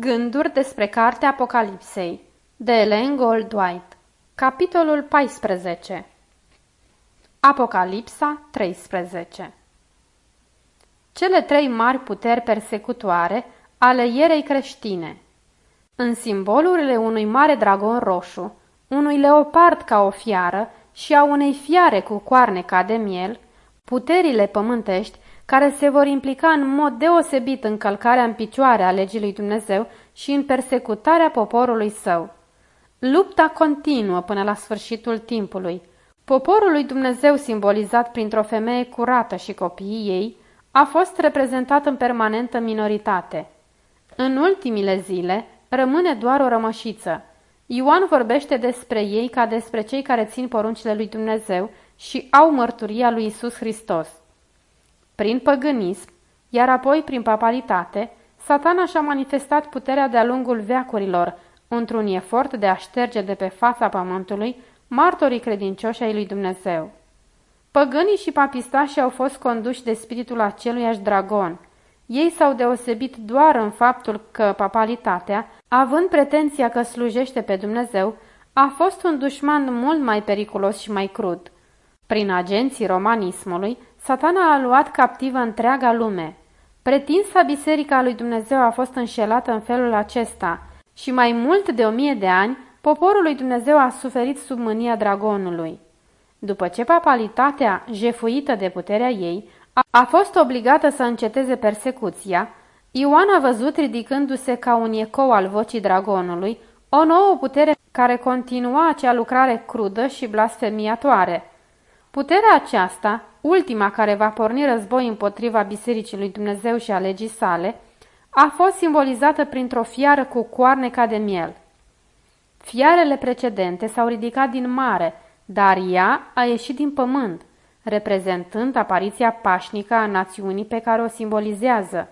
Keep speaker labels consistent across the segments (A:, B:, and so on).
A: Gânduri despre cartea Apocalipsei de Ellen Goldwhite Capitolul 14 Apocalipsa 13 Cele trei mari puteri persecutoare ale ierei creștine. În simbolurile unui mare dragon roșu, unui leopard ca o fiară și a unei fiare cu coarne ca de miel, puterile pământești care se vor implica în mod deosebit în călcarea în picioare a legii lui Dumnezeu și în persecutarea poporului său. Lupta continuă până la sfârșitul timpului. Poporul lui Dumnezeu, simbolizat printr-o femeie curată și copiii ei, a fost reprezentat în permanentă minoritate. În ultimile zile rămâne doar o rămășiță. Ioan vorbește despre ei ca despre cei care țin poruncile lui Dumnezeu și au mărturia lui Isus Hristos. Prin păgânism, iar apoi prin papalitate, satana și-a manifestat puterea de-a lungul veacurilor, într-un efort de a șterge de pe fața pământului martorii credincioși ai lui Dumnezeu. Păgânii și papistașii au fost conduși de spiritul aceluiași dragon. Ei s-au deosebit doar în faptul că papalitatea, având pretenția că slujește pe Dumnezeu, a fost un dușman mult mai periculos și mai crud. Prin agenții romanismului, satana a luat captivă întreaga lume. Pretinsa biserica lui Dumnezeu a fost înșelată în felul acesta și mai mult de o mie de ani, poporul lui Dumnezeu a suferit sub mânia dragonului. După ce papalitatea, jefuită de puterea ei, a fost obligată să înceteze persecuția, Ioan a văzut ridicându-se ca un ecou al vocii dragonului o nouă putere care continua acea lucrare crudă și blasfemiatoare. Puterea aceasta, ultima care va porni război împotriva Bisericii lui Dumnezeu și a legii sale, a fost simbolizată printr-o fiară cu coarne ca de miel. Fiarele precedente s-au ridicat din mare, dar ea a ieșit din pământ, reprezentând apariția pașnică a națiunii pe care o simbolizează.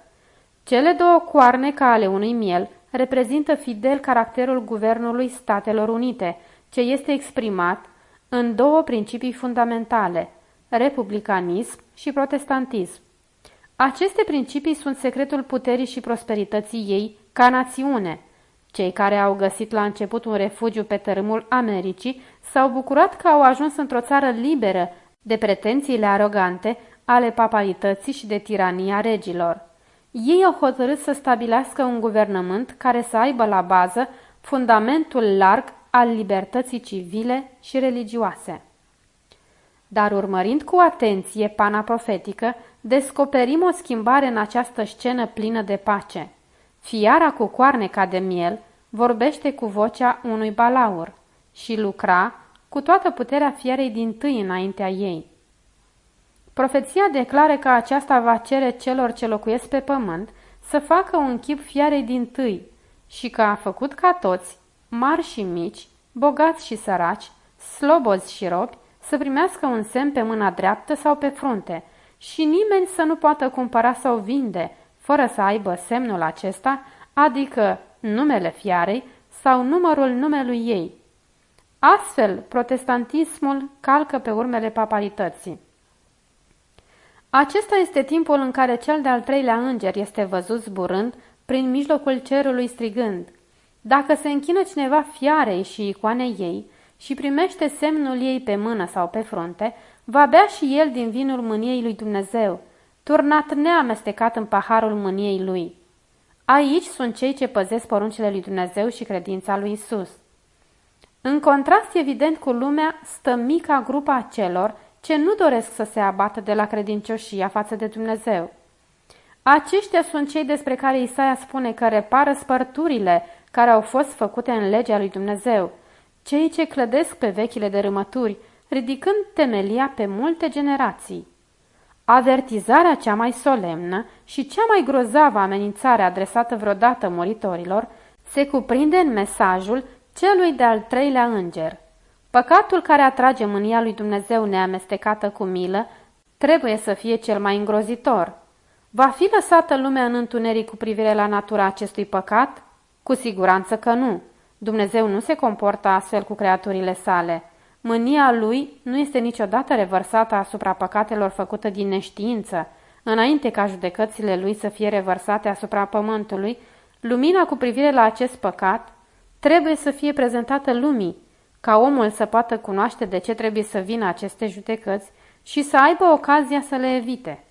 A: Cele două coarne ca ale unui miel reprezintă fidel caracterul Guvernului Statelor Unite, ce este exprimat în două principii fundamentale, republicanism și protestantism. Aceste principii sunt secretul puterii și prosperității ei ca națiune. Cei care au găsit la început un refugiu pe tărâmul Americii s-au bucurat că au ajuns într-o țară liberă de pretențiile arogante ale papalității și de tirania regilor. Ei au hotărât să stabilească un guvernământ care să aibă la bază fundamentul larg al libertății civile și religioase. Dar urmărind cu atenție pana profetică, descoperim o schimbare în această scenă plină de pace. Fiara cu coarne ca de miel vorbește cu vocea unui balaur și lucra cu toată puterea fiarei din tâi înaintea ei. Profeția declară că aceasta va cere celor ce locuiesc pe pământ să facă un chip fiarei din tâi și că a făcut ca toți, mari și mici, bogați și săraci, slobozi și robi, să primească un semn pe mâna dreaptă sau pe frunte și nimeni să nu poată cumpăra sau vinde fără să aibă semnul acesta, adică numele fiarei sau numărul numelui ei. Astfel, protestantismul calcă pe urmele papalității. Acesta este timpul în care cel de-al treilea înger este văzut zburând prin mijlocul cerului strigând – dacă se închină cineva fiarei și icoanei ei și primește semnul ei pe mână sau pe frunte, va bea și el din vinul mâniei lui Dumnezeu, turnat neamestecat în paharul mâniei lui. Aici sunt cei ce păzesc poruncile lui Dumnezeu și credința lui Isus. În contrast evident cu lumea stă mica grupa celor ce nu doresc să se abată de la credincioșia față de Dumnezeu. Aceștia sunt cei despre care Isaia spune că repară spărturile care au fost făcute în legea lui Dumnezeu, cei ce clădesc pe vechile dărâmături, ridicând temelia pe multe generații. Avertizarea cea mai solemnă și cea mai grozavă amenințare adresată vreodată moritorilor se cuprinde în mesajul celui de-al treilea înger. Păcatul care atrage mânia lui Dumnezeu neamestecată cu milă trebuie să fie cel mai îngrozitor. Va fi lăsată lumea în întuneric cu privire la natura acestui păcat? Cu siguranță că nu. Dumnezeu nu se comportă astfel cu creaturile sale. Mânia lui nu este niciodată revărsată asupra păcatelor făcute din neștiință. Înainte ca judecățile lui să fie revărsate asupra pământului, Lumina cu privire la acest păcat trebuie să fie prezentată lumii, ca omul să poată cunoaște de ce trebuie să vină aceste judecăți și să aibă ocazia să le evite.